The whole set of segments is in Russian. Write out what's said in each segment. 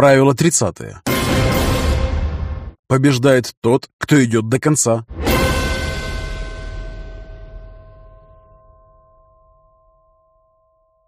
Правило 30. Побеждает тот, кто идет до конца.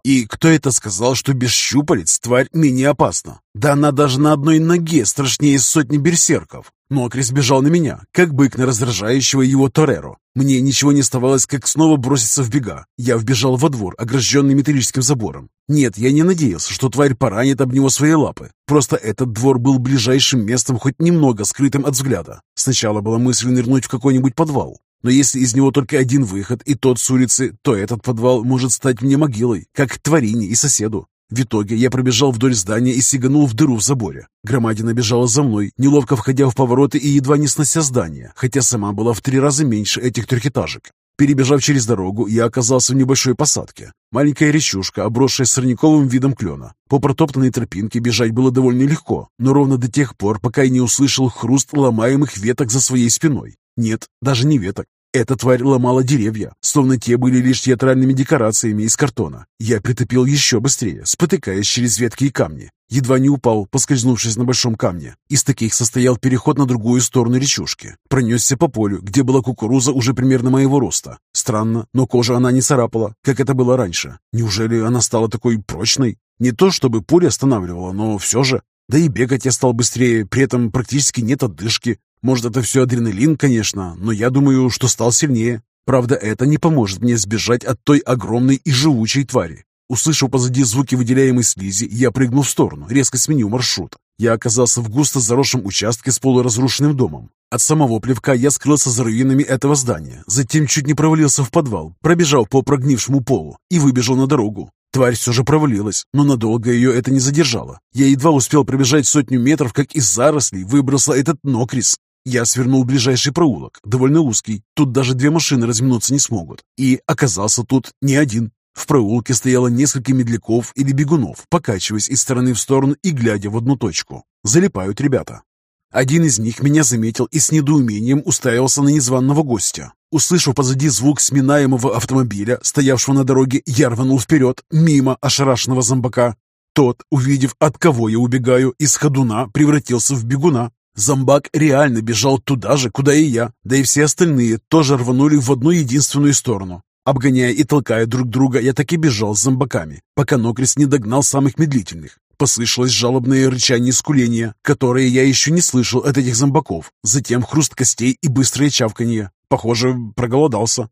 И кто это сказал, что без щупалец тварь менее опасна? Да она даже на одной ноге страшнее сотни берсерков. Нокрис бежал на меня, как бык на раздражающего его Тореро. Мне ничего не оставалось, как снова броситься в бега. Я вбежал во двор, огражденный металлическим забором. Нет, я не надеялся, что тварь поранит об него свои лапы. Просто этот двор был ближайшим местом, хоть немного скрытым от взгляда. Сначала была мысль нырнуть в какой-нибудь подвал. Но если из него только один выход, и тот с улицы, то этот подвал может стать мне могилой, как тварине и соседу. В итоге я пробежал вдоль здания и сиганул в дыру в заборе. Громадина бежала за мной, неловко входя в повороты и едва не снося здание, хотя сама была в три раза меньше этих трехэтажек. Перебежав через дорогу, я оказался в небольшой посадке. Маленькая речушка, обросшая сорняковым видом клена. По протоптанной тропинке бежать было довольно легко, но ровно до тех пор, пока я не услышал хруст ломаемых веток за своей спиной. Нет, даже не веток. Эта тварь ломала деревья, словно те были лишь театральными декорациями из картона. Я притопил еще быстрее, спотыкаясь через ветки и камни. Едва не упал, поскользнувшись на большом камне. Из таких состоял переход на другую сторону речушки. Пронесся по полю, где была кукуруза уже примерно моего роста. Странно, но кожа она не царапала, как это было раньше. Неужели она стала такой прочной? Не то чтобы пуля останавливала, но все же. Да и бегать я стал быстрее, при этом практически нет отдышки. Может, это все адреналин, конечно, но я думаю, что стал сильнее. Правда, это не поможет мне сбежать от той огромной и живучей твари. Услышав позади звуки выделяемой слизи, я прыгнул в сторону, резко сменил маршрут. Я оказался в густо заросшем участке с полуразрушенным домом. От самого плевка я скрылся за руинами этого здания, затем чуть не провалился в подвал, пробежал по прогнившему полу и выбежал на дорогу. Тварь все же провалилась, но надолго ее это не задержало. Я едва успел пробежать сотню метров, как из зарослей выбрался этот нокрис. Я свернул в ближайший проулок, довольно узкий, тут даже две машины разминуться не смогут, и оказался тут не один. В проулке стояло несколько медляков или бегунов, покачиваясь из стороны в сторону и глядя в одну точку. Залипают ребята. Один из них меня заметил и с недоумением уставился на незваного гостя. Услышав позади звук сминаемого автомобиля, стоявшего на дороге, я рванул вперед, мимо ошарашенного зомбака. Тот, увидев, от кого я убегаю, из ходуна превратился в бегуна. Зомбак реально бежал туда же, куда и я, да и все остальные тоже рванули в одну единственную сторону. Обгоняя и толкая друг друга, я так и бежал с зомбаками, пока Нокрис не догнал самых медлительных. Послышалось жалобное рычание скуления, которое я еще не слышал от этих зомбаков. Затем хруст костей и быстрое чавканье. Похоже, проголодался.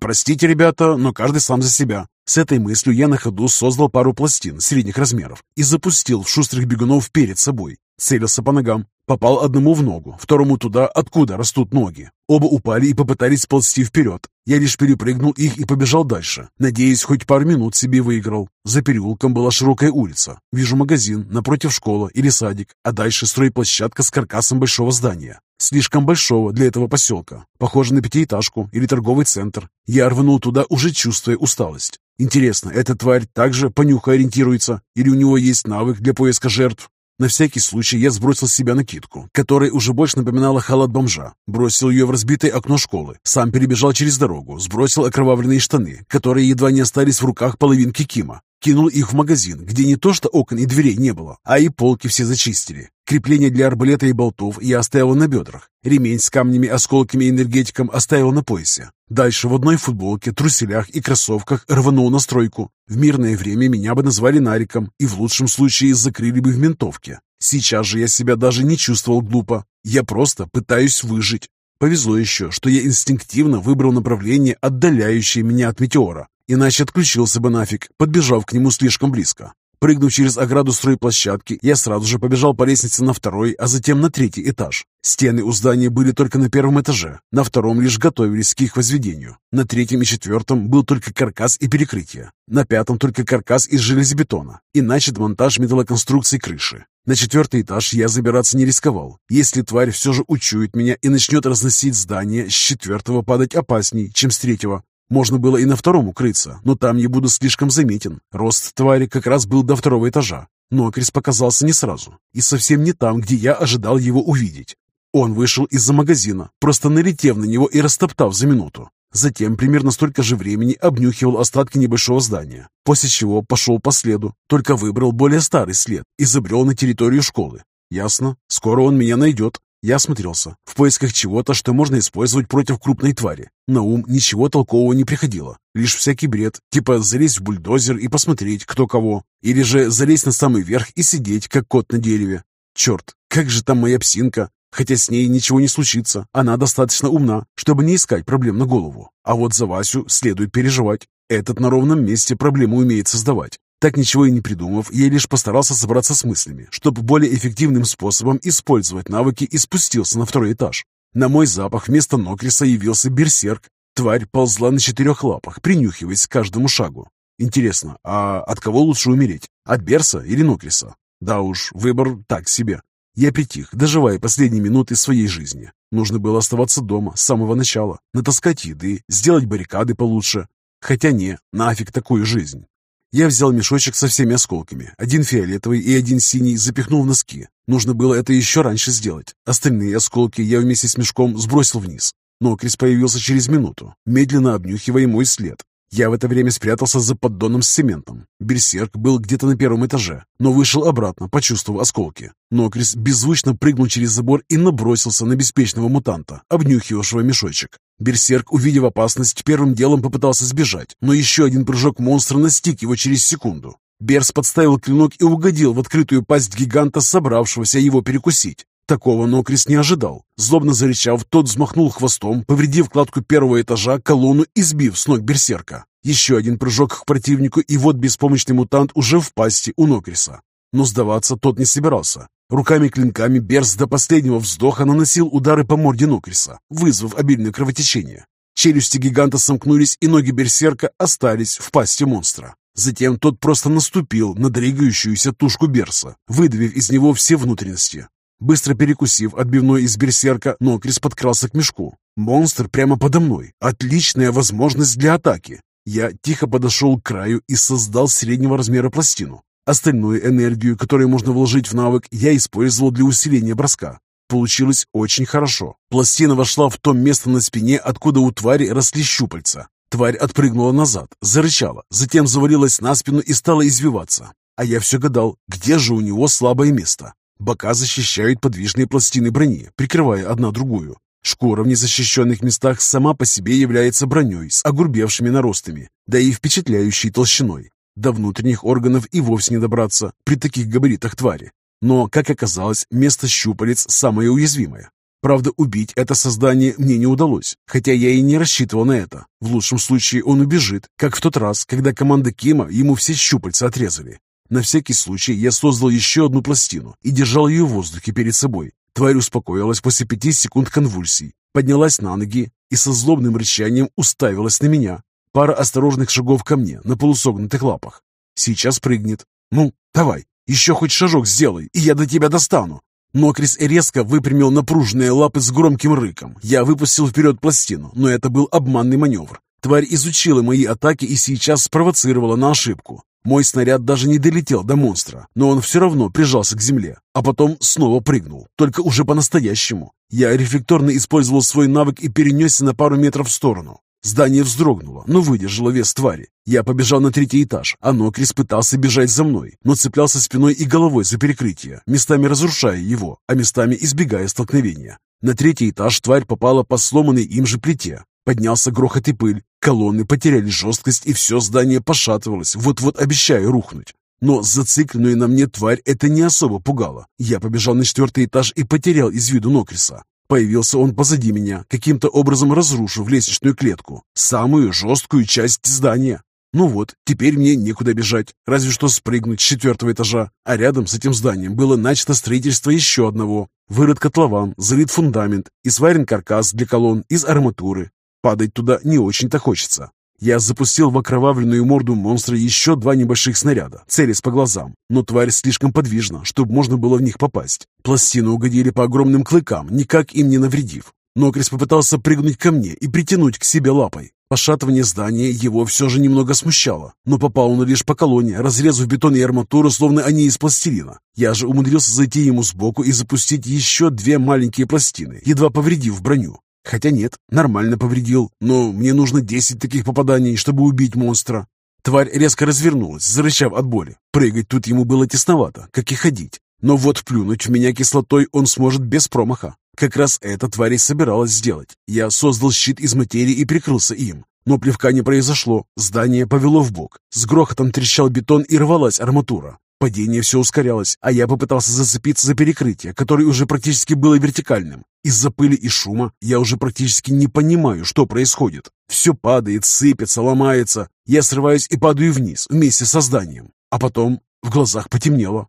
Простите, ребята, но каждый сам за себя. С этой мыслью я на ходу создал пару пластин средних размеров и запустил в шустрых бегунов перед собой. Целился по ногам. Попал одному в ногу, второму туда, откуда растут ноги. Оба упали и попытались ползти вперед. Я лишь перепрыгнул их и побежал дальше, надеясь, хоть пару минут себе выиграл. За переулком была широкая улица. Вижу магазин, напротив школа или садик, а дальше стройплощадка с каркасом большого здания. Слишком большого для этого поселка. Похоже на пятиэтажку или торговый центр. Я рванул туда, уже чувствуя усталость. Интересно, эта тварь также по нюху ориентируется? Или у него есть навык для поиска жертв? На всякий случай я сбросил с себя накидку, которая уже больше напоминала халат бомжа. Бросил ее в разбитое окно школы. Сам перебежал через дорогу, сбросил окровавленные штаны, которые едва не остались в руках половинки Кима. Кинул их в магазин, где не то что окон и дверей не было, а и полки все зачистили. Крепление для арбалета и болтов я оставил на бедрах. Ремень с камнями, осколками и энергетиком оставил на поясе. Дальше в одной футболке, труселях и кроссовках рванул на стройку. В мирное время меня бы назвали Нариком и в лучшем случае закрыли бы в ментовке. Сейчас же я себя даже не чувствовал глупо. Я просто пытаюсь выжить. Повезло еще, что я инстинктивно выбрал направление, отдаляющее меня от метеора. Иначе отключился бы нафиг, подбежав к нему слишком близко. Прыгнув через ограду стройплощадки, я сразу же побежал по лестнице на второй, а затем на третий этаж. Стены у здания были только на первом этаже, на втором лишь готовились к их возведению. На третьем и четвертом был только каркас и перекрытие. На пятом только каркас из железобетона и начат монтаж металлоконструкций крыши. На четвертый этаж я забираться не рисковал. Если тварь все же учует меня и начнет разносить здание, с четвертого падать опасней, чем с третьего. Можно было и на втором укрыться, но там я буду слишком заметен. Рост твари как раз был до второго этажа. Но Крис показался не сразу и совсем не там, где я ожидал его увидеть. Он вышел из-за магазина, просто налетев на него и растоптав за минуту. Затем примерно столько же времени обнюхивал остатки небольшого здания, после чего пошел по следу, только выбрал более старый след и забрел на территорию школы. Ясно, скоро он меня найдет. Я осмотрелся, в поисках чего-то, что можно использовать против крупной твари. На ум ничего толкового не приходило, лишь всякий бред, типа залезть в бульдозер и посмотреть, кто кого, или же залезть на самый верх и сидеть, как кот на дереве. Черт, как же там моя псинка? Хотя с ней ничего не случится, она достаточно умна, чтобы не искать проблем на голову. А вот за Васю следует переживать. Этот на ровном месте проблему умеет создавать. Так ничего и не придумав, я лишь постарался собраться с мыслями, чтобы более эффективным способом использовать навыки и спустился на второй этаж. На мой запах вместо Нокриса явился берсерк. Тварь ползла на четырех лапах, принюхиваясь к каждому шагу. Интересно, а от кого лучше умереть? От Берса или Нокриса? Да уж, выбор так себе. Я притих, доживая последние минуты своей жизни. Нужно было оставаться дома с самого начала, натаскать еды, сделать баррикады получше. Хотя не, нафиг такую жизнь. Я взял мешочек со всеми осколками, один фиолетовый и один синий, запихнул в носки. Нужно было это еще раньше сделать. Остальные осколки я вместе с мешком сбросил вниз. Но Крис появился через минуту, медленно обнюхивая мой след. Я в это время спрятался за поддоном с цементом. Берсерк был где-то на первом этаже, но вышел обратно, почувствовав осколки. Нокрис беззвучно прыгнул через забор и набросился на беспечного мутанта, обнюхивавшего мешочек. Берсерк, увидев опасность, первым делом попытался сбежать, но еще один прыжок монстра настиг его через секунду. Берс подставил клинок и угодил в открытую пасть гиганта, собравшегося его перекусить. Такого Нокрис не ожидал. Злобно зарычав, тот взмахнул хвостом, повредив кладку первого этажа, колонну и сбив с ног берсерка. Еще один прыжок к противнику, и вот беспомощный мутант уже в пасти у Нокриса. Но сдаваться тот не собирался. Руками-клинками Берс до последнего вздоха наносил удары по морде Нокриса, вызвав обильное кровотечение. Челюсти гиганта сомкнулись, и ноги берсерка остались в пасти монстра. Затем тот просто наступил на двигающуюся тушку Берса, выдавив из него все внутренности. Быстро перекусив отбивной из берсерка, Нокрис подкрался к мешку. Монстр прямо подо мной. Отличная возможность для атаки. Я тихо подошел к краю и создал среднего размера пластину. Остальную энергию, которую можно вложить в навык, я использовал для усиления броска. Получилось очень хорошо. Пластина вошла в то место на спине, откуда у твари росли щупальца. Тварь отпрыгнула назад, зарычала, затем завалилась на спину и стала извиваться. А я все гадал, где же у него слабое место. Бока защищают подвижные пластины брони, прикрывая одна другую. Шкура в незащищенных местах сама по себе является броней с огурбевшими наростами, да и впечатляющей толщиной. До внутренних органов и вовсе не добраться при таких габаритах твари. Но, как оказалось, место щупалец самое уязвимое. Правда, убить это создание мне не удалось, хотя я и не рассчитывал на это. В лучшем случае он убежит, как в тот раз, когда команда Кима ему все щупальца отрезали. На всякий случай я создал еще одну пластину и держал ее в воздухе перед собой. Тварь успокоилась после пяти секунд конвульсий, поднялась на ноги и со злобным рычанием уставилась на меня. Пара осторожных шагов ко мне на полусогнутых лапах. Сейчас прыгнет. Ну, давай, еще хоть шажок сделай, и я до тебя достану. Но Крис резко выпрямил напруженные лапы с громким рыком. Я выпустил вперед пластину, но это был обманный маневр. Тварь изучила мои атаки и сейчас спровоцировала на ошибку. Мой снаряд даже не долетел до монстра, но он все равно прижался к земле, а потом снова прыгнул, только уже по-настоящему. Я рефлекторно использовал свой навык и перенесся на пару метров в сторону. Здание вздрогнуло, но выдержало вес твари. Я побежал на третий этаж, а Нокрис пытался бежать за мной, но цеплялся спиной и головой за перекрытие, местами разрушая его, а местами избегая столкновения. На третий этаж тварь попала по сломанной им же плите. Поднялся грохот и пыль, Колонны потеряли жесткость, и все здание пошатывалось, вот-вот обещая рухнуть. Но зацикленную на мне тварь это не особо пугало. Я побежал на четвертый этаж и потерял из виду Нокриса. Появился он позади меня, каким-то образом разрушив лестничную клетку, самую жесткую часть здания. Ну вот, теперь мне некуда бежать, разве что спрыгнуть с четвертого этажа. А рядом с этим зданием было начато строительство еще одного. Вырыт котлован, залит фундамент и сварен каркас для колонн из арматуры. Падать туда не очень-то хочется. Я запустил в окровавленную морду монстра еще два небольших снаряда, целясь по глазам, но тварь слишком подвижна, чтобы можно было в них попасть. Пластины угодили по огромным клыкам, никак им не навредив. Нокрис попытался прыгнуть ко мне и притянуть к себе лапой. Пошатывание здания его все же немного смущало, но попал он лишь по колонне, разрезав бетон и арматуру, словно они из пластилина. Я же умудрился зайти ему сбоку и запустить еще две маленькие пластины, едва повредив броню. Хотя нет, нормально повредил, но мне нужно 10 таких попаданий, чтобы убить монстра. Тварь резко развернулась, зарычав от боли. Прыгать тут ему было тесновато, как и ходить. Но вот плюнуть в меня кислотой он сможет без промаха. Как раз это тварь и собиралась сделать. Я создал щит из материи и прикрылся им. Но плевка не произошло, здание повело в бок. С грохотом трещал бетон и рвалась арматура. Падение все ускорялось, а я попытался зацепиться за перекрытие, которое уже практически было вертикальным. Из-за пыли и шума я уже практически не понимаю, что происходит. Все падает, сыпется, ломается. Я срываюсь и падаю вниз вместе со зданием. А потом в глазах потемнело.